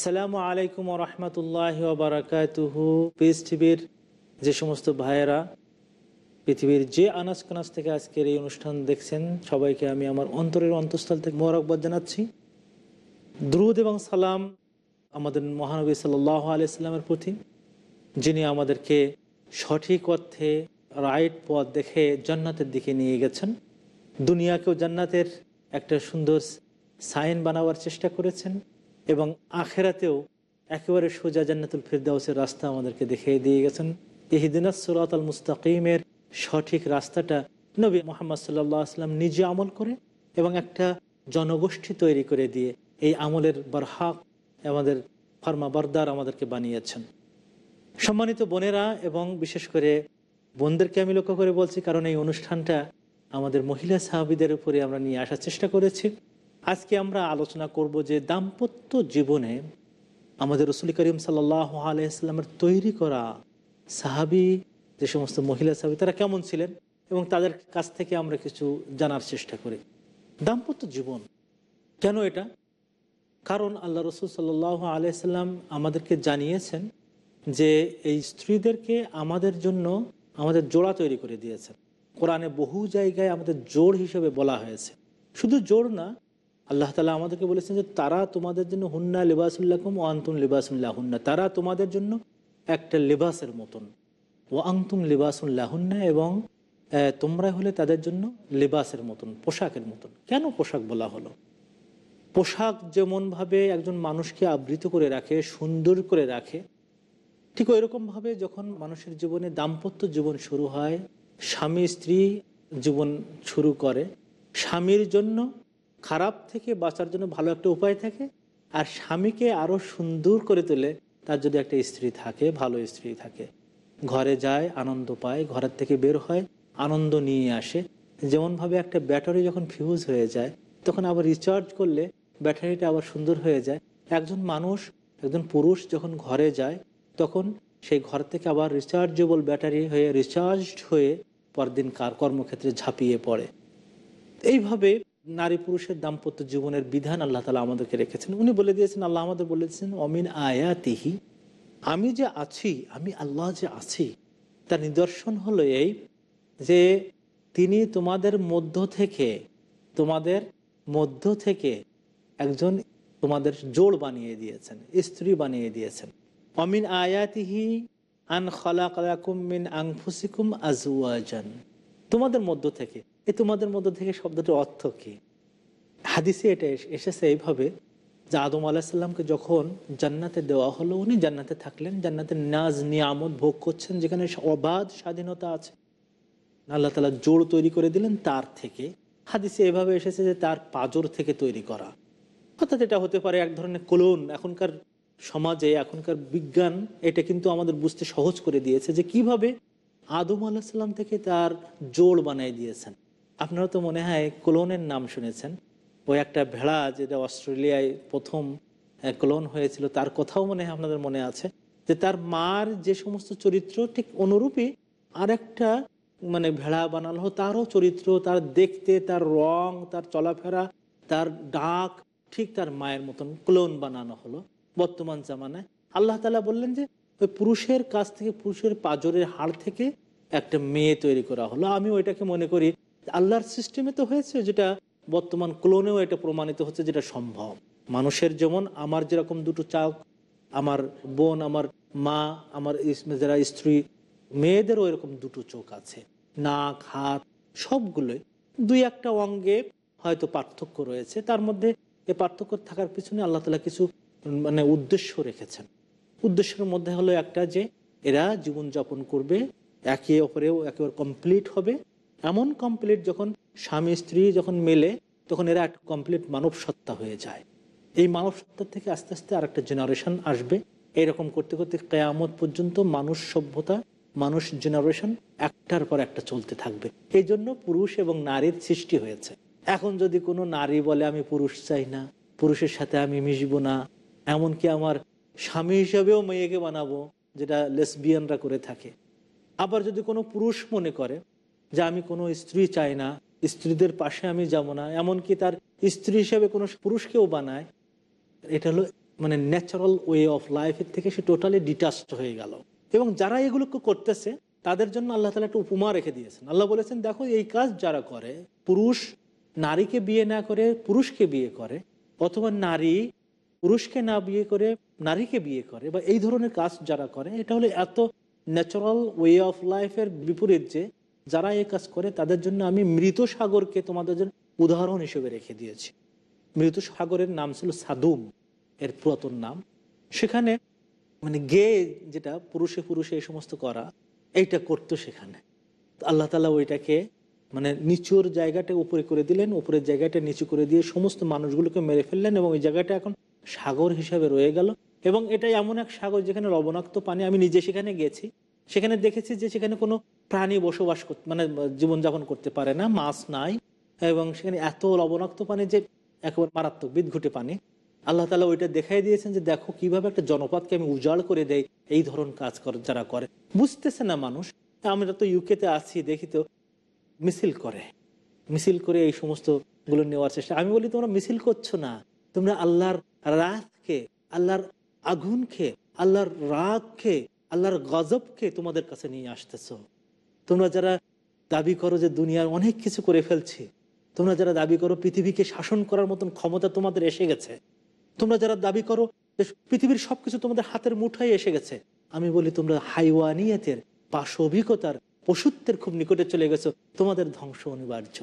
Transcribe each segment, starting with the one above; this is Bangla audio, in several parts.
আসসালামু আলাইকুম রহমতুল্লাহ বারাকাতুহু। পিস টিভির যে সমস্ত ভাইয়েরা, পৃথিবীর যে আনাজ কানাজ থেকে আজকের এই অনুষ্ঠান দেখছেন, সবাইকে আমি আমার অন্তরের অন্তঃস্থল থেকে মোবারকবাদ জানাচ্ছি। দ্রুদ এবং সালাম আমাদের মহানবী সাল্লাহ আলাইস্লামের প্রতি, যিনি আমাদেরকে সঠিক অর্থে রাইট পথ দেখে জান্নাতের দিকে নিয়ে গেছেন। দুনিয়াকেও জান্নাতের একটা সুন্দর সাইন বানাবার চেষ্টা করেছেন। এবং আখেরাতেও একেবারে সোজা জান্নাতুল ফিরদাউসের রাস্তা আমাদেরকে দেখিয়ে দিয়ে গেছেন। ইহিদিনাস সুরাত আল মুস্তাকিমের সঠিক রাস্তাটা নবী মোহাম্মদ সাল্লাহ আসলাম নিজে আমল করে এবং একটা জনগোষ্ঠী তৈরি করে দিয়ে এই আমলের বারহাক আমাদের ফার্মা বারদার আমাদেরকে বানিয়েছেন। সম্মানিত বোনেরা এবং বিশেষ করে বোনদেরকে আমি লক্ষ্য করে বলছি, কারণ এই অনুষ্ঠানটা আমাদের মহিলা সাহাবিদের উপরে আমরা নিয়ে আসার চেষ্টা করেছি। আজকে আমরা আলোচনা করব যে দাম্পত্য জীবনে আমাদের রসুল করিম সাল্লাহ আলাইস্লামের তৈরি করা সাহাবি, যে সমস্ত মহিলা সাহাবি, তারা কেমন ছিলেন এবং তাদের কাছ থেকে আমরা কিছু জানার চেষ্টা করি। দাম্পত্য জীবন কেন এটা? কারণ আল্লাহ রসুল সাল্লাহ আলাইসাল্লাম আমাদেরকে জানিয়েছেন যে এই স্ত্রীদেরকে আমাদের জন্য আমাদের জোড়া তৈরি করে দিয়েছেন। কোরআনে বহু জায়গায় আমাদের জোড় হিসেবে বলা হয়েছে। শুধু জোড় না আল্লাহ তালা আমাদেরকে বলেছেন যে তারা তোমাদের জন্য হুন্না লিবাসুল্লাহম ও আন্তুম লিবাসুল্লাহ হুন্না তারা তোমাদের জন্য একটা লেবাসের মতন। ও আংতুম লিবাসুল্লাহুন্না এবং তোমরা হলে তাদের জন্য লেবাসের মতন, পোশাকের মতন। কেন পোশাক বলা হলো? পোশাক যেমনভাবে একজন মানুষকে আবৃত করে রাখে, সুন্দর করে রাখে, ঠিক ওই রকমভাবে যখন মানুষের জীবনে দাম্পত্য জীবন শুরু হয়, স্বামী স্ত্রী জীবন শুরু করে, স্বামীর জন্য খারাপ থেকে বাঁচার জন্য ভালো একটা উপায় থাকে, আর স্বামীকে আরও সুন্দর করে তোলে, তার যদি একটা স্ত্রী থাকে, ভালো স্ত্রী থাকে। ঘরে যায়, আনন্দ পায়, ঘরের থেকে বের হয়, আনন্দ নিয়ে আসে। যেমনভাবে একটা ব্যাটারি যখন ফিউজ হয়ে যায়, তখন আবার রিচার্জ করলে ব্যাটারিটা আবার সুন্দর হয়ে যায়। একজন মানুষ, একজন পুরুষ যখন ঘরে যায়, তখন সেই ঘর থেকে আবার রিচার্জেবল ব্যাটারি হয়ে রিচার্জড হয়ে পরদিন কার কর্মক্ষেত্রে ঝাঁপিয়ে পড়ে। এইভাবে নারী পুরুষের দাম্পত্য জীবনের বিধান আল্লাহ তালা আমাদেরকে রেখেছেন। উনি বলে দিয়েছেন, আল্লাহ আমাদের বলেছেন অমিন আয়াতিহি, আমি যে আছি, আমি আল্লাহ যে আছি, তার নিদর্শন হলো এই যে তিনি তোমাদের মধ্য থেকে, তোমাদের মধ্য থেকে একজন তোমাদের জোড় বানিয়ে দিয়েছেন, স্ত্রী বানিয়ে দিয়েছেন। অমিন আয়াতিহি আন খলা কালাকুম মিন আংফুসিকুম আজুয়াজান তোমাদের মধ্য থেকে এ তোমাদের মধ্যে থেকে শব্দটির অর্থ কি? হাদিসে এটা এসেছে এইভাবে যে আদম আলাহিসাল্লামকে যখন জান্নাতে দেওয়া হলো, উনি জান্নাতে থাকলেন। জান্নাতের নাজ, নিয়ামত ভোগ করছেন, যেখানে অবাধ স্বাধীনতা আছে। আল্লাহ তালা জোর তৈরি করে দিলেন তার থেকে। হাদিসে এভাবে এসেছে যে তার পাজর থেকে তৈরি করা। অর্থাৎ এটা হতে পারে এক ধরনের কোলন এখনকার সমাজে, এখনকার বিজ্ঞান এটা কিন্তু আমাদের বুঝতে সহজ করে দিয়েছে যে কীভাবে আদম আলাহিসাল্লাম থেকে তার জোড় বানাই দিয়েছেন। আপনারা তো মনে হয় ক্লোনের নাম শুনেছেন। ওই একটা ভেড়া যেটা অস্ট্রেলিয়ায় প্রথম ক্লোন হয়েছিল, তার কথাও মনে হয় আপনাদের মনে আছে। যে তার মার যে সমস্ত চরিত্র, ঠিক অনুরূপী আর একটা মানে ভেড়া বানানো তারও চরিত্র, তার দেখতে, তার রং, তার চলাফেরা, তার ডাক, ঠিক তার মায়ের মতন ক্লোন বানানো হলো বর্তমান জামানায়। আল্লাহ তালা বললেন যে, ওই পুরুষের কাছ থেকে, পুরুষের পাজরের হাড় থেকে একটা মেয়ে তৈরি করা হলো। আমি ওইটাকে মনে করি আল্লাহর সিস্টেমে তো হয়েছে যেটা বর্তমান ক্লোনেও এটা প্রমাণিত হচ্ছে যেটা সম্ভব। মানুষের যেমন আমার যেরকম দুটো চাক, আমার বোন, আমার মা, আমার যারা স্ত্রী, মেয়েদেরও এরকম দুটো চোখ আছে। নাক, হাত, সবগুলোই। দুই একটা অঙ্গে হয়তো পার্থক্য রয়েছে। তার মধ্যে এ পার্থক্য থাকার পিছনে আল্লাহ তালা কিছু মানে উদ্দেশ্য রেখেছেন। উদ্দেশ্যের মধ্যে হলো একটা যে, এরা জীবনযাপন করবে, একে অপরেও একেবারে কমপ্লিট হবে। এমন কমপ্লিট যখন স্বামী স্ত্রী যখন মেলে, তখন এরা একটা কমপ্লিট মানব সত্তা হয়ে যায়। এই মানব সত্তা থেকে আস্তে আস্তে আরেকটা জেনারেশন আসবে। এরকম করতে করতে কেয়ামত পর্যন্ত মানুষ সভ্যতা, মানুষ জেনারেশন একটার পর একটা চলতে থাকবে। এই জন্য পুরুষ এবং নারীর সৃষ্টি হয়েছে। এখন যদি কোনো নারী বলে, আমি পুরুষ চাই না, পুরুষের সাথে আমি মিশবো না, এমনকি আমার স্বামী হিসাবেও মেয়েকে বানাবো, যেটা লেসবিয়ানরা করে থাকে। আবার যদি কোনো পুরুষ মনে করে যে আমি কোনো স্ত্রী চাই না, স্ত্রীদের পাশে আমি যাব না, এমনকি তার স্ত্রী হিসেবে কোনো পুরুষকেও বানায়। এটা হলো মানে ন্যাচারাল ওয়ে অফ লাইফের থেকে সে টোটালি ডিটাচড হয়ে গেল। এবং যারা এগুলোকে করতেছে, তাদের জন্য আল্লাহ তালা একটা উপমা রেখে দিয়েছেন। আল্লাহ বলেছেন, দেখো, এই কাজ যারা করে, পুরুষ নারীকে বিয়ে না করে, পুরুষকে বিয়ে করে, অথবা নারী পুরুষকে না বিয়ে করে, নারীকে বিয়ে করে, বা এই ধরনের কাজ যারা করে, এটা হলো এত ন্যাচারাল ওয়ে অফ লাইফের বিপরীত যে যারা এই কাজ করে, তাদের জন্য আমি মৃত সাগরকে তোমাদের জন্য উদাহরণ হিসেবে রেখে দিয়েছি। মৃত সাগরের নাম ছিল সাদুম, এর পুরাতন নাম। সেখানে মানে গে যেটা, পুরুষে পুরুষে এই সমস্ত করা, এইটা করতো সেখানে। আল্লাহ তালা ওইটাকে মানে নিচুর জায়গাটা উপরে করে দিলেন, উপরের জায়গাটা নিচু করে দিয়ে সমস্ত মানুষগুলোকে মেরে ফেললেন এবং ওই জায়গাটা এখন সাগর হিসাবে রয়ে গেল। এবং এটা এমন এক সাগর যেখানে লবণাক্ত পানি, আমি নিজে সেখানে গেছি। সেখানে দেখেছি যে সেখানে কোনো প্রাণী বসবাস করতে মানে জীবনযাপন করতে পারে না, মাছ নাই, এবং সেখানে এত লবণাক্ত পানি যে একেবারে মারাত্মক বিদঘুটে পানি। আল্লাহ তালা ওইটা দেখাই দিয়েছেন যে, দেখো কীভাবে একটা জনপদকে আমি উজাড় করে দেয় এই ধরন কাজ করে যারা করে। বুঝতেছে না মানুষ আমরা তো ইউকেতে আছি, দেখি তো, মিছিল করে। মিছিল করে এই সমস্তগুলো নেওয়ার চেষ্টা আমি বলি, তোমরা মিছিল করছ না। তোমরা আল্লাহর রাতকে, আল্লাহর আগুনকে, আল্লাহর রাগকে, আল্লাহর গজবকে তোমাদের কাছে নিয়ে আসতেছো। তোমরা যারা দাবি করো যে দুনিয়ার অনেক কিছু করে ফেলছি, তোমরা যারা দাবি করো পৃথিবীকে শাসন করার মতন ক্ষমতা তোমাদের এসে গেছে, তোমরা যারা দাবি করো যে পৃথিবীর সবকিছু তোমাদের হাতের মুঠায় এসে গেছে, আমি বলি তোমরা হাইওয়ানিয়তের পাশবিকতার পশুত্বের খুব নিকটে চলে গেছো, তোমাদের ধ্বংস অনিবার্য।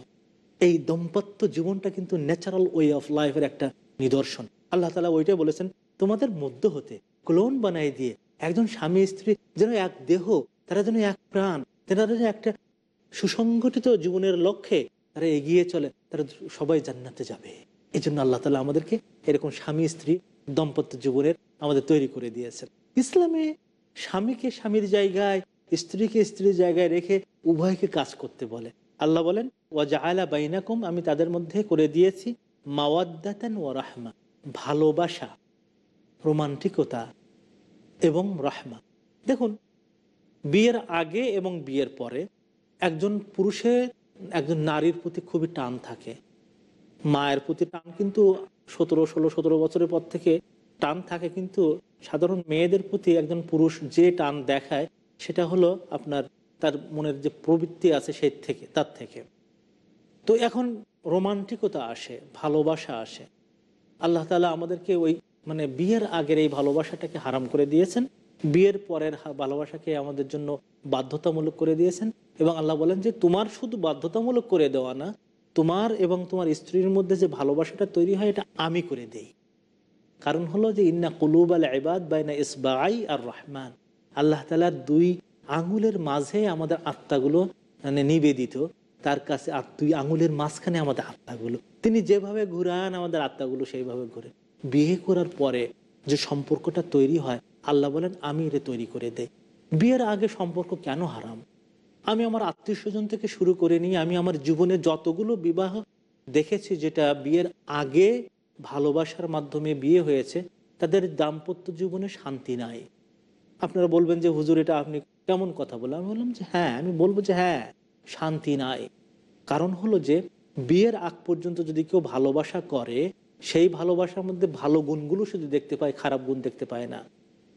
এই দম্পত্য জীবনটা কিন্তু ন্যাচারাল ওয়ে অফ লাইফের একটা নিদর্শন। আল্লাহ তালা ওইটাই বলেছেন, তোমাদের মধ্য হতে ক্লোন বানাই দিয়ে একজন স্বামী স্ত্রী যেন এক দেহ, তারা যেন এক প্রাণ তারা যেন একটা সুসংগঠিত জীবনের লক্ষ্যে তারা এগিয়ে চলে, তারা সবাই জান্নাতে যাবে। এই জন্য আল্লাহ তালা আমাদেরকে এরকম স্বামী, স্ত্রী, দম্পত্য জীবনের আমাদের তৈরি করে দিয়েছেন। ইসলামে স্বামীকে স্বামীর জায়গায়, স্ত্রীকে স্ত্রীর জায়গায় রেখে উভয়কে কাজ করতে বলে। আল্লাহ বলেন ওয়াজা আলা বাইনাকুম আমি তাদের মধ্যে করে দিয়েছি মাওয়াদ্দাতান ও রাহমা, ভালোবাসা, রোমান্টিকতা এবং রাহমা। দেখুন বিয়ের আগে এবং বিয়ের পরে একজন পুরুষের একজন নারীর প্রতি খুবই টান থাকে। মায়ের প্রতি টান কিন্তু সতেরো, ষোলো, সতেরো বছরের পর থেকে টান থাকে কিন্তু সাধারণ মেয়েদের প্রতি একজন পুরুষ যে টান দেখায় সেটা হলো আপনার তার মনের যে প্রবৃত্তি আছে সেই থেকে, তার থেকে। তো এখন রোমান্টিকতা আসে, ভালোবাসা আসে। আল্লাহ তালা আমাদেরকে ওই মানে বিয়ের আগের এই ভালোবাসাটাকে হারাম করে দিয়েছেন। বিয়ের পরের ভালোবাসাকে আমাদের জন্য বাধ্যতামূলক করে দিয়েছেন এবং আল্লাহ বলেন যে, তোমার শুধু বাধ্যতামূলক করে দেওয়া না, তোমার এবং তোমার স্ত্রীর মধ্যে যে ভালোবাসাটা তৈরি হয়, এটা আমি করে দেই। কারণ হলো যে, ইন্না কুলুব আল ইবাদ বাইনা ইসবাই আর রহমান। আল্লাহ তালার দুই আঙুলের মাঝে আমাদের আত্মাগুলো মানে নিবেদিত। তার কাছে আর দুই আঙুলের মাঝখানে আমাদের আত্মাগুলো। তিনি যেভাবে ঘুরান, আমাদের আত্মাগুলো সেইভাবে ঘুরে। বিয়ে করার পরে যে সম্পর্কটা তৈরি হয় আল্লাহ বলেন, আমি এটা তৈরি করে দেই বিয়ের আগে সম্পর্ক কেন হারাম? আমি আমার আত্মীয় স্বজন থেকে শুরু করে নিয়ে আমি আমার জীবনে যতগুলো বিবাহ দেখেছি যেটা বিয়ের আগে ভালোবাসার মাধ্যমে বিয়ে হয়েছে, তাদের দাম্পত্য জীবনে শান্তি নাই। আপনারা বলবেন যে, হুজুর, এটা আপনি কেমন কথা বলে আমি বললাম যে হ্যাঁ আমি বলব যে হ্যাঁ শান্তি নাই। কারণ হলো যে, বিয়ের আগ পর্যন্ত যদি কেউ ভালোবাসা করে, সেই ভালোবাসার মধ্যে ভালো গুণগুলো শুধু দেখতে পায়, খারাপ গুণ দেখতে পায় না।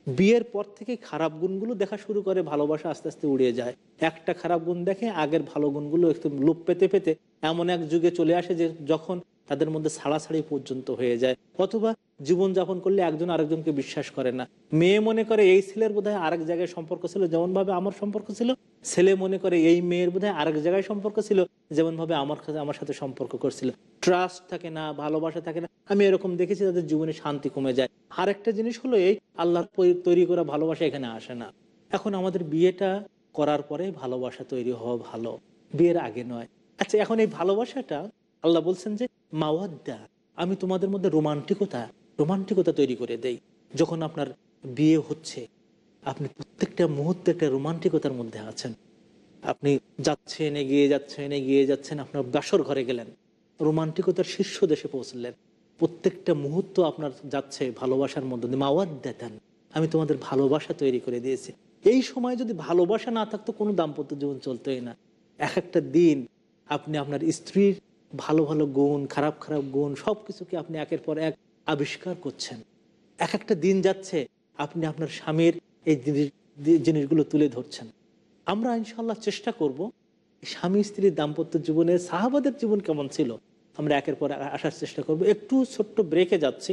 বিয়ের পর থেকে খারাপ গুণগুলো দেখা শুরু করে, ভালোবাসা আস্তে আস্তে উড়িয়ে যায়। একটা খারাপ গুণ দেখে আগের ভালো গুণগুলো একটু লোপ পেতে পেতে এমন এক যুগে চলে আসে যে যখন তাদের মধ্যে ছাড়াছাড়ি পর্যন্ত হয়ে যায়। অথবা জীবনযাপন করলে একজন আরেকজনকে বিশ্বাস করে না। মেয়ে মনে করে এই ছেলের বোধহয় আরেক জায়গায় সম্পর্ক ছিল যেমন ভাবে আমার সম্পর্ক ছিল। ছেলে মনে করে এই মেয়ের বোধহয় আরেক জায়গায় সম্পর্ক ছিল যেমন ভাবে আমার কাছে আমার সাথে সম্পর্ক করছিল। ট্রাস্ট থাকে না, ভালোবাসা থাকে না। আমি এরকম দেখেছি তাদের জীবনে শান্তি কমে যায়। আরেকটা জিনিস হলো এই, আল্লাহর তৈরি করা ভালোবাসা এখানে আসে না। এখন আমাদের বিয়েটা করার পরে ভালোবাসা তৈরি হওয়া ভালো। বিয়ের আগে নয়। আচ্ছা এখন এই ভালোবাসাটা আল্লাহ বলছেন যে, মাওয়াদ্দা, আমি তোমাদের মধ্যে রোমান্টিকতা রোমান্টিকতা তৈরি করে দেই। যখন আপনার বিয়ে হচ্ছে, আপনি প্রত্যেকটা মুহূর্তে একটা রোমান্টিকতার মধ্যে আছেন। আপনি যাচ্ছেন, এগিয়ে যাচ্ছেন এগিয়ে যাচ্ছেন, আপনার বাসর ঘরে গেলেন। রোমান্টিকতার শীর্ষ দেশে পৌঁছলেন। প্রত্যেকটা মুহূর্ত আপনার যাচ্ছে ভালোবাসার মধ্যে মাওয়াত দেন আমি তোমাদের ভালোবাসা তৈরি করে দিয়েছি। এই সময় যদি ভালোবাসা না থাকতো, কোনো দাম্পত্য জীবন চলতোই না। এক একটা দিন আপনি আপনার স্ত্রীর ভালো ভালো গুণ, খারাপ খারাপ গুণ সব কিছুকে আপনি একের পর এক আবিষ্কার করছেন। এক একটা দিন যাচ্ছে, আপনি আপনার স্বামীর এই জিনিস, জিনিসগুলো তুলে ধরছেন। আমরা ইনশাল্লাহ চেষ্টা করব, স্বামী স্ত্রীর দাম্পত্য জীবনে সাহাবাদের জীবন কেমন ছিল, আমরা একের পর আসার চেষ্টা করব। একটু ছোট্ট ব্রেকে যাচ্ছি,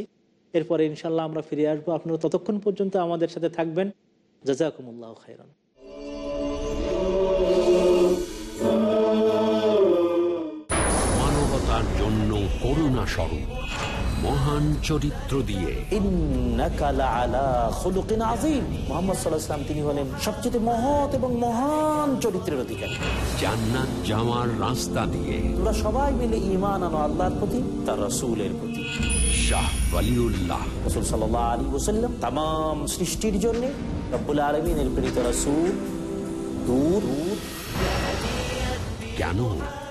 এরপরে ইনশাল্লাহ আমরা ফিরে আসব। আপনারা ততক্ষণ পর্যন্ত আমাদের সাথে থাকবেন। জাজাকুমুল্লাহ খাইরান করুণা স্বরূপ মহান চরিত্র দিয়ে। তিনি হলেন সবচেয়ে মহৎ এবং মহান চরিত্রের অধিকারী। জান্নাত যাওয়ার রাস্তা দিয়ে। তোমরা সবাই মিলে ইমান আনো আল্লাহর প্রতি তার রসুলের প্রতি। রসুল আলী সৃষ্টির রসুল। কেন?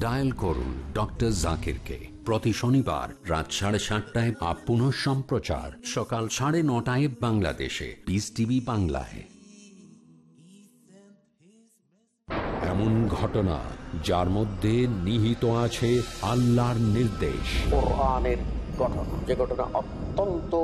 Dial করুন ডক্টর জাকিরকে প্রতি শনিবার রাত সাড়ে সাতটায় বা পুনঃ সম্প্রচার সকাল সাড়ে নটায় বাংলাদেশে। পিস টিভি বাংলায়। এমন ঘটনা যার মধ্যে নিহিত আছে আল্লাহর নির্দেশ। যে ঘটনা অত্যন্ত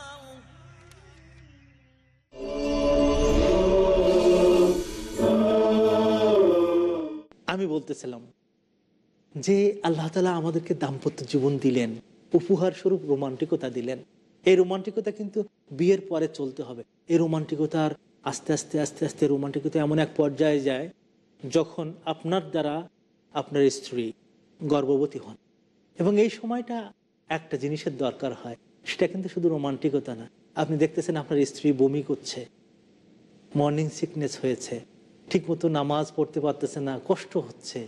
আমি বলতেছিলাম যে আল্লাহ তালা আমাদেরকে দাম্পত্য জীবন দিলেন। উপহার স্বরূপ রোমান্টিকতা দিলেন। এই রোমান্টিকতা কিন্তু বিয়ের পরে চলতে হবে। এই রোমান্টিকতার আস্তে আস্তে আস্তে আস্তে রোমান্টিকতা এমন এক পর্যায়ে যায় যখন আপনার দ্বারা আপনার স্ত্রী গর্ভবতী হন। এবং এই সময়টা একটা জিনিসের দরকার হয়। সেটা কিন্তু শুধু রোমান্টিকতা না। আপনি দেখতেছেন আপনার স্ত্রী বমি করছে মর্নিং সিকনেস হয়েছে। ঠিকমতো নামাজ পড়তে পারতেছে না, কষ্ট হচ্ছে।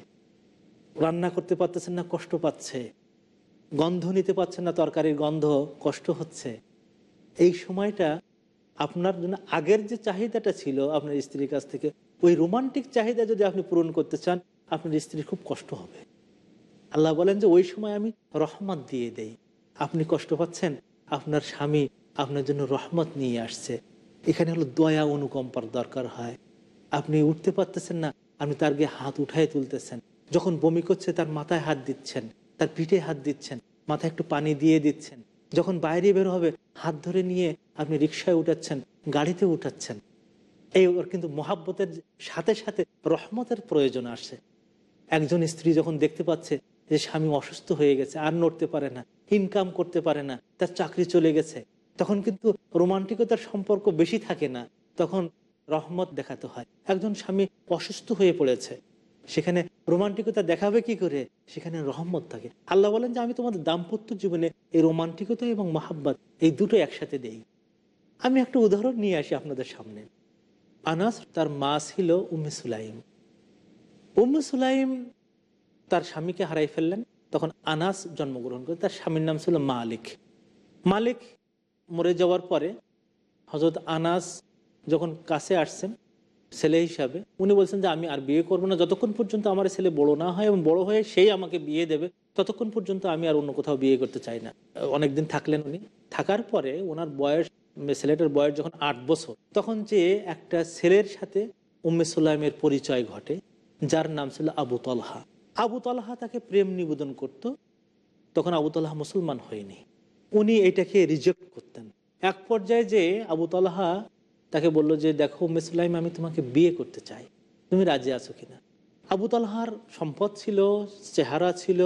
রান্না করতে পারতেছেন না, কষ্ট পাচ্ছে। গন্ধ নিতে পারছেন না, তরকারির গন্ধ, কষ্ট হচ্ছে। এই সময়টা আপনার জন্য আগের যে চাহিদাটা ছিল আপনার স্ত্রীর কাছ থেকে, ওই রোমান্টিক চাহিদা যদি আপনি পূরণ করতে চান, আপনার স্ত্রীর খুব কষ্ট হবে। আল্লাহ বলেন যে, ওই সময় আমি রহমত দিয়ে দেই। আপনি কষ্ট পাচ্ছেন, আপনার স্বামী আপনার জন্য রহমত নিয়ে আসছে। এখানে হলো দয়া অনুকম্পার দরকার হয়। আপনি উঠতে পারতেছেন না, আপনি তার গিয়ে হাত উঠায় তুলতেছেন। যখন বমি করছে, তার মাথায় হাত দিচ্ছেন, তার পিঠে হাত দিচ্ছেন, মাথায় একটু পানি দিয়ে দিচ্ছেন। যখন বাইরে বের হবে, হাত ধরে নিয়ে আপনি রিক্সায় উঠাচ্ছেন, গাড়িতে উঠাচ্ছেন। এই ওর কিন্তু মহাব্বতের সাথে সাথে রহমতের প্রয়োজন আসে। একজন স্ত্রী যখন দেখতে পাচ্ছে যে স্বামী অসুস্থ হয়ে গেছে, আর নড়তে পারে না, ইনকাম করতে পারে না, তার চাকরি চলে গেছে, তখন কিন্তু রোমান্টিকতার সম্পর্ক বেশি থাকে না। তখন রহমত দেখাতে হয়। একজন স্বামী অসুস্থ হয়ে পড়েছে। সেখানে রোমান্টিকতা দেখাবে কি করে? সেখানে রহমত থাকে। আল্লাহ বলেন যে, আমি তোমাদের দাম্পত্য জীবনে এই রোমান্টিকতা এবং মহাব্বত এই দুটো একসাথে দেই। আমি একটা উদাহরণ নিয়ে আসি আপনাদের সামনে। আনাস তার মা ছিল উম্মে সুলাইম। উম্মে সুলাইম তার স্বামীকে হারাই ফেললেন। তখন আনাস জন্মগ্রহণ করে। তার স্বামীর নাম ছিল মালিক। মালিক মরে যাওয়ার পরে হজরত আনাস যখন কাছে আসছেন, ছেলে হিসাবে, উনি বলছেন যে, আমি আর বিয়ে করব না। যতক্ষণ পর্যন্ত আমার ছেলে বড় না হয় এবং বড় হয়ে সেই আমাকে বিয়ে দেবে, ততক্ষণ পর্যন্ত আমি আর অন্য কোথাও বিয়ে করতে চাই না। অনেকদিন থাকলেন উনি। থাকার পরে ওনার বয়স ছেলেটার বয়স যখন আট বছর, তখন যে একটা ছেলের সাথে উম্মে পরিচয় ঘটে, যার নাম ছিল আবু তলহা। আবু তলহা তাকে প্রেম নিবেদন করত। তখন আবু তলহা মুসলমান হয়নি। উনি এটাকে রিজেক্ট করতেন। এক পর্যায়ে যে আবু তলহা তাকে বলল যে, দেখো উম্মে আমি তোমাকে বিয়ে করতে চাই। তুমি রাজি আছো কিনা? আবু তালহার সম্পদ ছিল, চেহারা ছিল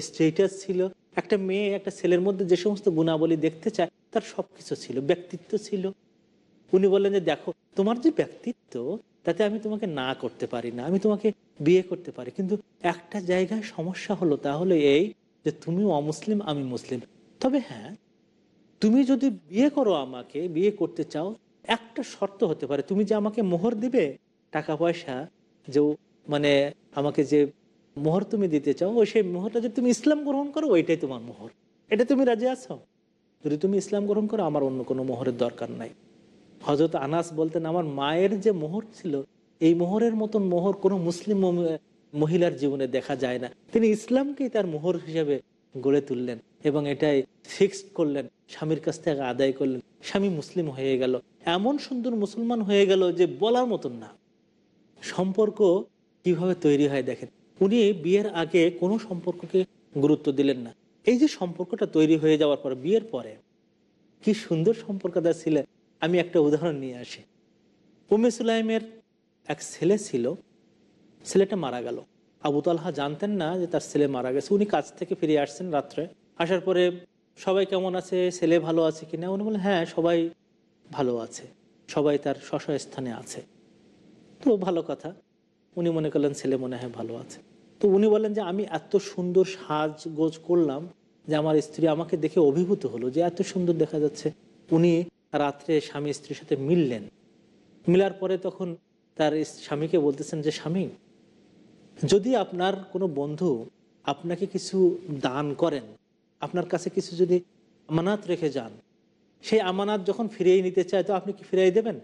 স্টেটাস ছিল। একটা মেয়ে, একটা ছেলের মধ্যে যে সমস্ত গুণাবলী দেখতে চায়, তার সব কিছু ছিল, ব্যক্তিত্ব ছিল। উনি বললেন যে, দেখো, তোমার যে ব্যক্তিত্ব, তাতে আমি তোমাকে না করতে পারি না, আমি তোমাকে বিয়ে করতে পারি। কিন্তু একটা জায়গায় সমস্যা হলো তাহলে এই যে তুমি অমুসলিম, আমি মুসলিম। তবে হ্যাঁ তুমি যদি বিয়ে করো আমাকে, বিয়ে করতে চাও একটা শর্ত হতে পারে। তুমি যে আমাকে মোহর দিবে টাকা পয়সা যে মানে আমাকে যে মোহর তুমি দিতে চাও ওই সেই মোহরটা যদি তুমি ইসলাম গ্রহণ করো, ওইটাই তোমার মোহর। এটা তুমি রাজি আছো? যদি তুমি ইসলাম গ্রহণ করো, আমার অন্য কোনো মোহরের দরকার নাই। হজরত আনাস বলতেন, আমার মায়ের যে মোহর ছিল, এই মোহরের মতন মোহর কোনো মুসলিম মহিলার জীবনে দেখা যায় না। তিনি ইসলামকেই তার মোহর হিসেবে গড়ে তুললেন। এবং এটাই ফিক্সড করলেন, স্বামীর কাছ থেকে আদায় করলেন। স্বামী মুসলিম হয়ে গেল। এমন সুন্দর মুসলমান হয়ে গেল যে বলার মতন না। সম্পর্ক কীভাবে তৈরি হয় দেখেন, উনি বিয়ের আগে কোনো সম্পর্ককে গুরুত্ব দিলেন না। এই যে সম্পর্কটা তৈরি হয়ে যাওয়ার পর, বিয়ের পরে কি সুন্দর সম্পর্কটা ছিলেন। আমি একটা উদাহরণ নিয়ে আসি। উমে সুলাইমের এক ছেলে ছিল, ছেলেটা মারা গেল। আবু তালহা জানতেন না যে তার ছেলে মারা গেছে। উনি কাজ থেকে ফিরে আসছেন রাত্রে। আসার পরে সবাই কেমন আছে, ছেলে ভালো আছে কিনা? উনি বলেন হ্যাঁ সবাই ভালো আছে। সবাই তার স্বশ স্থানে আছে। তো ভালো কথা। উনি মনে করলেন, ছেলে মনে হয় ভালো আছে। তো উনি বলেন যে, আমি এত সুন্দর সাজ গোজ করলাম যে, আমার স্ত্রী আমাকে দেখে অভিভূত হলো যে, এত সুন্দর দেখা যাচ্ছে। উনি রাত্রে স্বামী স্ত্রীর সাথে মিললেন। মিলার পরে তখন তার স্বামীকে বলতেছেন যে, স্বামী, যদি আপনার কোনো বন্ধু আপনাকে কিছু দান করেন আপনার কাছে কিছু যদি আমানাত রেখে যান, সেই আমানাত যখন ফিরিয়ে নিতে চায়, তো আপনি কি ফিরিয়ে দেবেন?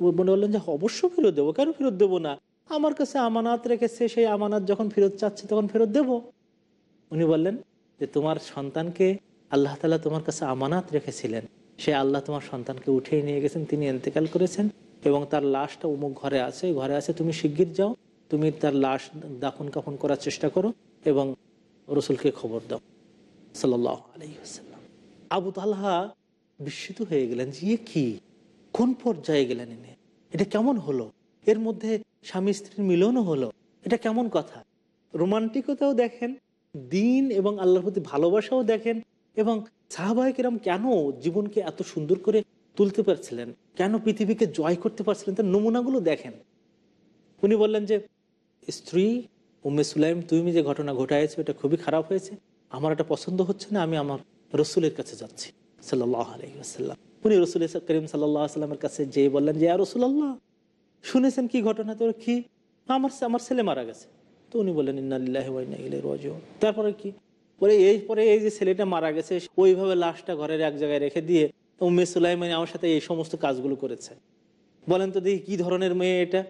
মনে বললেন যে অবশ্য ফেরত দেবো। কেন ফেরত দেবো না? আমার কাছে আমানাত রেখেছে, সেই আমানাত যখন ফেরত চাচ্ছে, তখন ফেরত দেব। উনি বললেন যে, তোমার সন্তানকে আল্লাহ তালা তোমার কাছে আমানাত রেখেছিলেন। সে আল্লাহ তোমার সন্তানকে উঠিয়ে নিয়ে গেছেন, তিনি এন্তেকাল করেছেন এবং তার লাশটা অমুক ঘরে আছে ঘরে আছে, তুমি শিগগির যাও, তুমি তার লাশ দাফন কাফন করার চেষ্টা করো এবং রসুলকে খবর দাও। সাল্লাহ আবু তাল্লাহা বিস্মিত হয়ে গেলেন যে কি? কোন পর্যায়ে গেলেন এনে এটা কেমন হলো? এর মধ্যে স্বামী স্ত্রীর মিলনও হলো? এটা কেমন কথা? রোমান্টিকতাও দেখেন, দিন এবং আল্লাহর প্রতি ভালোবাসাও দেখেন এবং সাহাবাহিকেরাম কেন জীবনকে এত সুন্দর করে তুলতে পারছিলেন? কেন পৃথিবীকে জয় করতে পারছিলেন? তার নমুনাগুলো দেখেন। উনি বললেন যে, স্ত্রী, উম্মে সুলাইম, তুমি যে ঘটনা ঘটাইছো এটা খুবই খারাপ হয়েছে। আমার এটা পছন্দ হচ্ছে না, আমি আমার রসুলের কাছে যাচ্ছি। সাল্লাহ আলহিহাসাল্লাম উনি রসুল করিম সাল্লাহ সাল্লামের কাছে যেয়ে বললেন যে আর রসুল্লাহ শুনেছেন কি ঘটনা তোর? কি? আমার আমার ছেলে মারা গেছে। তো উনি বললেন ইন্নাল্লাহ তারপরে কি? বলে এই, পরে এই যে ছেলেটা মারা গেছে, ওইভাবে লাশটা ঘরের এক জায়গায় রেখে দিয়ে উম্মে সুলাইমানি আমার সাথে এই সমস্ত কাজগুলো করেছে। বলেন তো দেখি কি ধরনের মেয়ে এটা?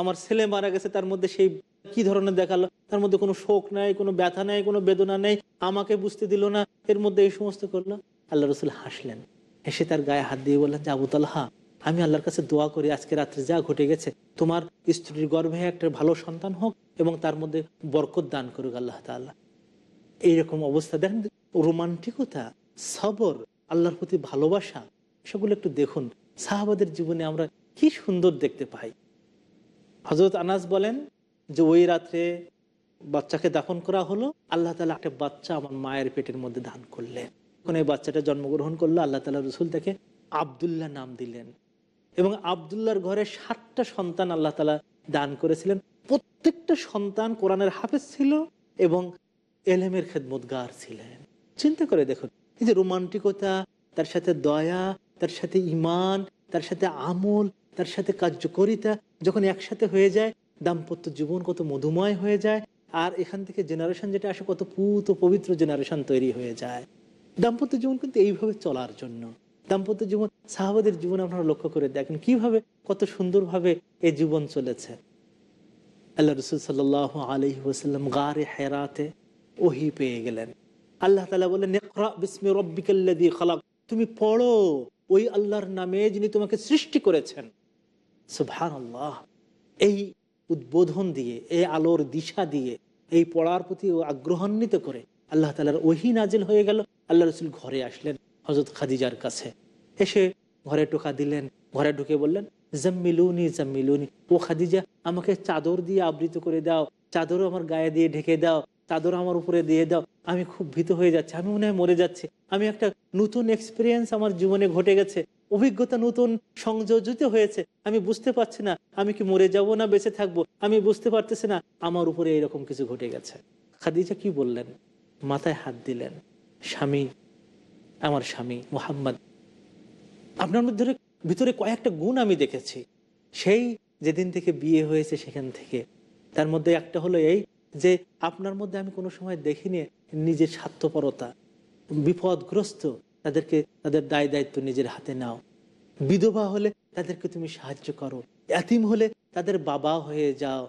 আমার ছেলে মারা গেছে, তার মধ্যে সেই কি ধরনের দেখাল? তার মধ্যে কোনো শোক নাই, কোনো ব্যথা নাই, কোনো বেদনা নেই, আমাকে বুঝতে দিল না, এর মধ্যে এই সমস্ত করল। আল্লাহ রসুল হাসলেন। এসে তার গায়ে হাত দিয়ে বললেন, যে আবু তালহা, আমি আল্লাহর কাছে দোয়া করি, আজকে রাত্রে যা ঘটে গেছে, তোমার স্ত্রীর গর্ভে একটা ভালো সন্তান হোক এবং তার মধ্যে বরকত দান করুক আল্লাহ তাল্লাহ এইরকম অবস্থা। দেখেন রোমান্টিকতা, সবর, আল্লাহর প্রতি ভালোবাসা সেগুলো একটু দেখুন। সাহাবাদের জীবনে আমরা কি সুন্দর দেখতে পাই। হজরত আনাস বলেন যে ওই রাত্রে বাচ্চাকে দাফন করা হলো, আল্লাহ তালা একটা বাচ্চা আমার মায়ের পেটের মধ্যে দান করলেন। যখন এই বাচ্চাটা জন্মগ্রহণ করল, আল্লাহ তালা রসুল তাকে আবদুল্লাহ নাম দিলেন। এবং আবদুল্লাহর ঘরে সাতটা সন্তান আল্লাহ তালা দান করেছিলেন। প্রত্যেকটা সন্তান কোরআনের হাফেজ ছিল এবং এলেমের খেদমতগার ছিলেন। চিন্তা করে দেখুন, এই যে রোমান্টিকতা, তার সাথে দয়া, তার সাথে ইমান, তার সাথে আমল তার সাথে কার্যকরিতা যখন একসাথে হয়ে যায়, দাম্পত্য জীবন কত মধুময় হয়ে যায়, আর এখান থেকে জেনারেশন যেটা আসে কত পুত পবিত্র জেনারেশন তৈরি হয়ে যায়। দাম্পত্য জীবন কিন্তু এইভাবে চলার জন্য। দাম্পত্য জীবন, সাহাবাদের জীবন আপনারা লক্ষ্য করে দেখেন কীভাবে কত সুন্দরভাবে এই জীবন চলেছে। আল্লাহ রসুল সাল্লাহ আলহি ওসাল্লাম গারে হেরাতে ওহি পেয়ে গেলেন। আল্লাহ তালা বলেন "ইকরা বিস্মি খালাক। তুমি পড়ো, ওই আল্লাহর নামে যিনি তোমাকে সৃষ্টি করেছেন। সুবহানাল্লাহ। এই উদ্বোধন দিয়ে, এই আলোর দিশা দিয়ে, এই পড়ার প্রতি আগ্রহান্বিত করে আল্লাহ তালার ওহি নাজিল হয়ে গেল। আল্লাহ রসুল ঘরে আসলেন হজরত খাদিজার কাছে। এসে ঘরে টোকা দিলেন, ঘরে ঢুকে বললেন, জাম্মিলুনি জাম্মিলুনি। ও খাদিজা, আমাকে চাদর দিয়ে আবৃত করে দাও। চাদরও আমার গায়ে দিয়ে ঢেকে দাও। চাদর আমার উপরে দিয়ে দাও। আমি খুব ভীত হয়ে যাচ্ছি, আমি মনে হয় মরে যাচ্ছি। আমি একটা নতুন এক্সপিরিয়েন্স আমার জীবনে ঘটে গেছে। অভিজ্ঞতা নতুন সংযোজিত হয়েছে। আমি বুঝতে পারছি না, আমি কি মরে যাব না বেঁচে থাকব? আমি বুঝতে পারতেছি না, আমার উপরে এরকম কিছু ঘটে গেছে। খাদিজা কি বললেন? মাথায় হাত দিলেন। স্বামী, আমার স্বামী মোহাম্মদ, আপনার মধ্যে ভিতরে কয়েকটা গুণ আমি দেখেছি। সেই যেদিন থেকে বিয়ে হয়েছে সেখান থেকে। তার মধ্যে একটা হলো এই যে, আপনার মধ্যে আমি কোনো সময় দেখিনি নিজের স্বার্থপরতা। বিপদগ্রস্ত তাদেরকে তাদের দায় দায়িত্ব নিজের হাতে নাও। বিধবা হলে তাদেরকে তুমি সাহায্য করো। এতিম হলে তাদের বাবা হয়ে যাও।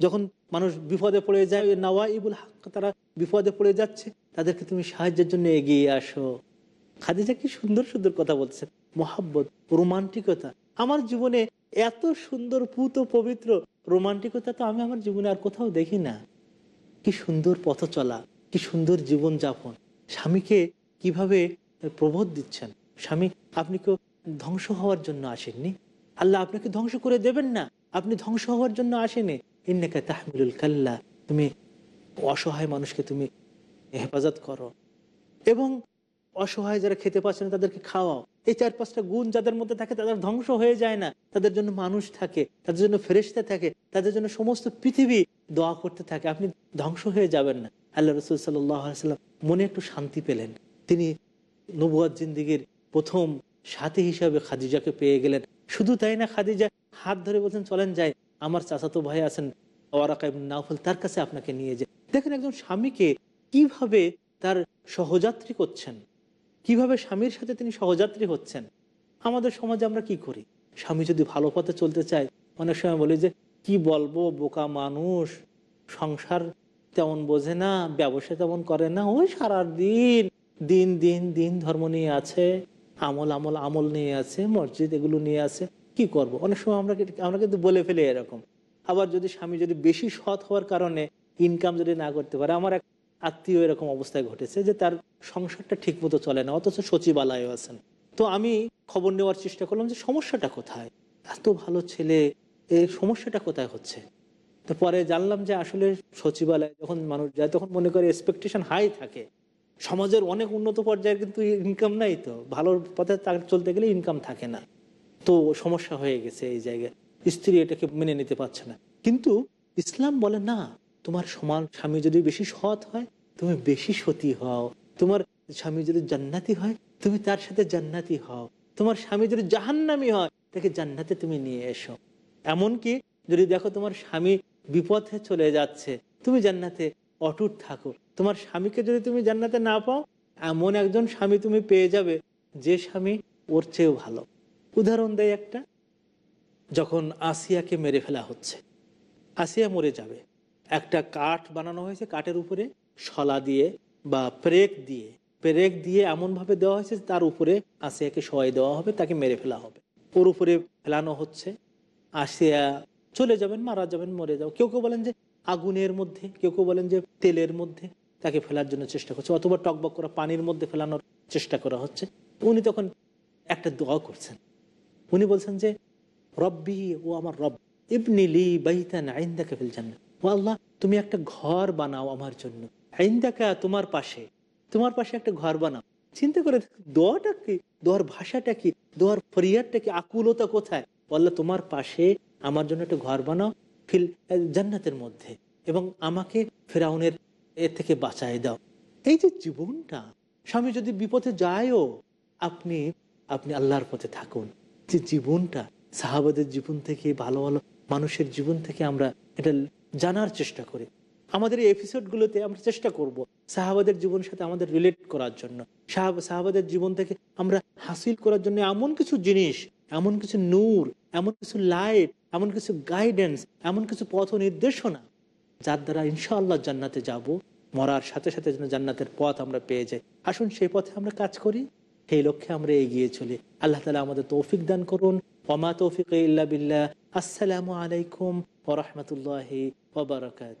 যখন মানুষ বিপদে পড়ে যায় নওয়া ইবুল হক তারা বিপদে পড়ে যাচ্ছে, তাদেরকে তুমি সাহায্যের জন্য এগিয়ে আসো। খাদিজা কি সুন্দর সুন্দর কথা বলছেন মোহাব্বত, রোমান্টিকতা। আমার জীবনে এত সুন্দর, পুত, পবিত্র রোমান্টিকতা তো আমি আমার জীবনে আর কোথাও দেখি না। কি সুন্দর পথ চলা কি সুন্দর জীবন যাপন স্বামীকে কীভাবে প্রবোধ দিচ্ছেন। স্বামী, আপনি কেউ ধ্বংস হওয়ার জন্য আসেননি? আল্লাহ আপনাকে ধ্বংস করে দেবেন না। আপনি ধ্বংস হওয়ার জন্য আসেনি ইন্নাকা তাহমিলুল কাল্লা, তুমি অসহায় মানুষকে তুমি হেফাজত করো। এবং অসহায় যারা খেতে পাচ্ছে না, তাদেরকে খাওয়াও। এই চার পাঁচটা গুণ যাদের মধ্যে থাকে তাদের ধ্বংস হয়ে যায় না। তাদের জন্য মানুষ থাকে, তাদের জন্য ফেরেস্তা থাকে, তাদের জন্য সমস্ত পৃথিবী দোয়া করতে থাকে। আপনি ধ্বংস হয়ে যাবেন না। আল্লাহ রসুল সাল্লাম মনে একটু শান্তি পেলেন। তিনি নবুয়াদ জিন্দিগির প্রথম সাথী হিসাবে খাদিজাকে পেয়ে গেলেন। শুধু তাই না, খাদিজা হাত ধরে বলছেন, চলেন যাই, আমার চাচাতো ভাই আছেন নাওফল, তার কাছে আপনাকে নিয়ে যায় দেখেন একজন স্বামীকে কীভাবে তার সহযাত্রী করছেন, কীভাবে স্বামীর সাথে তিনি সহযাত্রী হচ্ছেন, আমাদের সমাজে আমরা কি করি? স্বামী যদি ভালো পথে চলতে চায়, অনেক সময় বলি যে, কি বলব, বোকা মানুষ, সংসার তেমন বোঝে না, ব্যবসা তেমন করে না, ওই সারা দিন দিন দিন ধর্ম নিয়ে আছে, আমল আমল আমল নিয়ে আছে, মসজিদ এগুলো নিয়ে আছে, কি করব? অনেক সময় আমরা আমরা কিন্তু বলে ফেলি এরকম। আবার যদি স্বামী যদি বেশি সৎ হওয়ার কারণে ইনকাম যদি না করতে পারে, আমার এক আত্মীয় এরকম অবস্থায় ঘটেছে যে তার সংসারটা ঠিক মতো চলে না, অথচ সচিবালয়ে আছেন। তো আমি খবর নেওয়ার চেষ্টা করলাম যে সমস্যাটা কোথায়? এত ভালো ছেলে এই সমস্যাটা কোথায় হচ্ছে? তো পরে জানলাম যে আসলে সচিবালয়ে যখন মানুষ যায়, তখন মনে করে এক্সপেকটেশন হাই থাকে। সমাজের অনেক উন্নত পর্যায়ে কিন্তু ইনকাম নাই তো। ভালো পথে চলতে গেলে ইনকাম থাকে না। তো সমস্যা হয়ে গেছে এই জায়গায়। স্ত্রী এটাকে মেনে নিতে পারছে না। কিন্তু ইসলাম বলে, না, তোমার সমান স্বামী যদি বেশি সৎ হয়, তুমি বেশি সতী হও। তোমার স্বামী যদি জান্নাতি হয়, তুমি তার সাথে জান্নাতি হও। তোমার স্বামী যদি জাহান্নামি হয়, তাকে জান্নাতে তুমি নিয়ে এসো। এমনকি যদি দেখো তোমার স্বামী বিপথে চলে যাচ্ছে, তুমি জান্নাতে অটুট থাকো। তোমার স্বামীকে যদি তুমি জান্নাতে না পাও, এমন একজন স্বামী তুমি পেয়ে যাবে, যে স্বামী ওর চেয়েও ভালো। উদাহরণ দেয় একটা। যখন আসিয়াকে মেরে ফেলা হচ্ছে, আসিয়া মরে যাবে। একটা কাঠ বানানো হয়েছে কাঠের উপরে, শলা দিয়ে বা প্রেক দিয়ে। প্রেক দিয়ে এমনভাবে দেওয়া হয়েছে তার উপরে আসিয়াকে সবাই দেওয়া হবে, তাকে মেরে ফেলা হবে। ওর উপরে ফেলানো হচ্ছে। আসিয়া চলে যাবেন, মারা যাবেন, মরে যাও কেউ কেউ বলেন যে আগুনের মধ্যে, কেউ কেউ বলেন যে তেলের মধ্যে তাকে ফেলার জন্য চেষ্টা করছে, অথবা টকবক করা পানির মধ্যে ফেলানোর চেষ্টা করা হচ্ছে। উনি তখন একটা দোয়া করছেন। উনি বলছেন যে, রব্বি ও আমার রব ইবনিলি বাইতান আইন্দাকে ফেল জান্নাত ও আল্লাহ, তুমি একটা ঘর বানাও আমার জন্য। আইন্দাকা তোমার পাশে তোমার পাশে একটা ঘর বানাও। চিন্তা করে দোয়াটা কি? দোয়ার ভাষাটা কি? দোয়ার ফরিয়াদটা কি? আকুলতা কোথায়? আল্লাহ, তোমার পাশে আমার জন্য একটা ঘর বানাও। ফিল জান্নাতের মধ্যে এবং আমাকে ফেরাউনের এর থেকে বাঁচায় দাও। এই যে জীবনটা, স্বামী যদি বিপদে যায়ও, আপনি আপনি আল্লাহর পথে থাকুন। যে জীবনটা, সাহাবাদের জীবন থেকে, ভালো ভালো মানুষের জীবন থেকে আমরা এটা জানার চেষ্টা করি। আমাদের এই এপিসোডগুলোতে আমরা চেষ্টা করব সাহাবাদের জীবনের সাথে আমাদের রিলেট করার জন্য। সাহাব- সাহাবাদের জীবন থেকে আমরা হাসিল করার জন্য এমন কিছু জিনিস, এমন কিছু নূর এমন কিছু লাইট এমন কিছু গাইডেন্স এমন কিছু পথ নির্দেশনা, যার দ্বারা ইনশাআল্লাহ জান্নাতে যাব, মরার সাথে সাথে যেন জান্নাতের পথ আমরা পেয়ে যাই। আসুন সেই পথে আমরা কাজ করি, সেই লক্ষ্যে আমরা এগিয়ে চলি। আল্লাহ তালা আমাদের তৌফিক দান করুন। ওমা তৌফিক ইল্লা বিল্লাহ। আসসালামু আলাইকুম ওরহমতুল্লাহি ওবরাকাত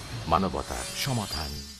মানবতার সমাধান।